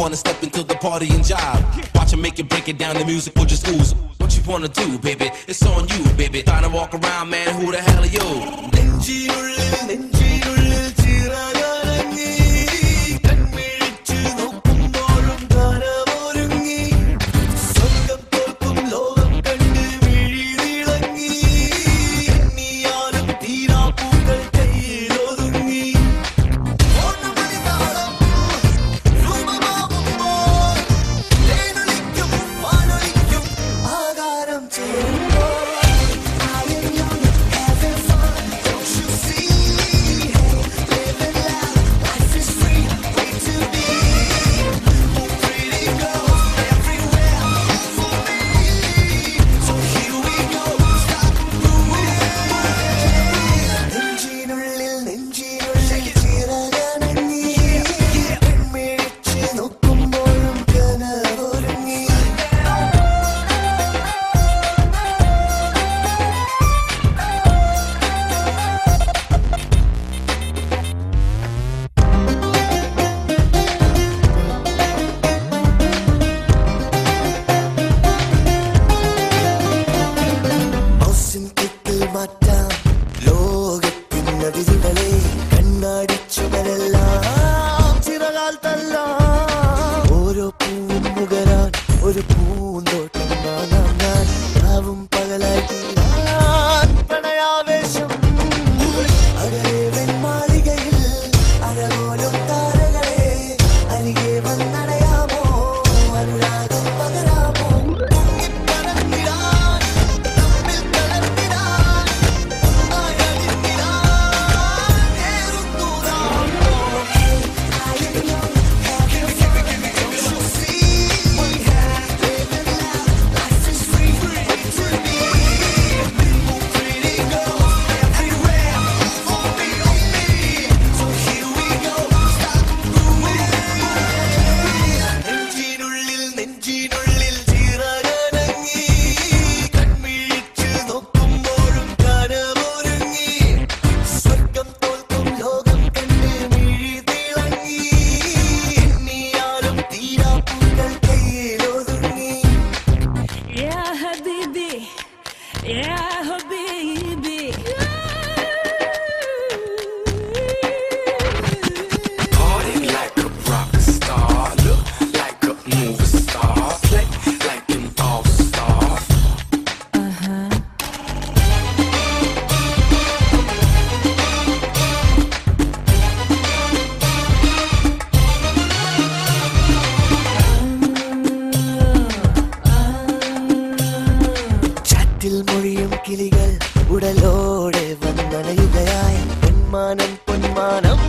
wanna step into the party and jive. Watch him make it, break it down, the music will just ooze. What you wanna do, baby? It's on you, baby. Trying to walk around, man, who the hell are you? 그리 부은데 Yeah. விழிகள் உடலோடு வந்தனையுகையாய் பொன்மானம் பொன்மானம்.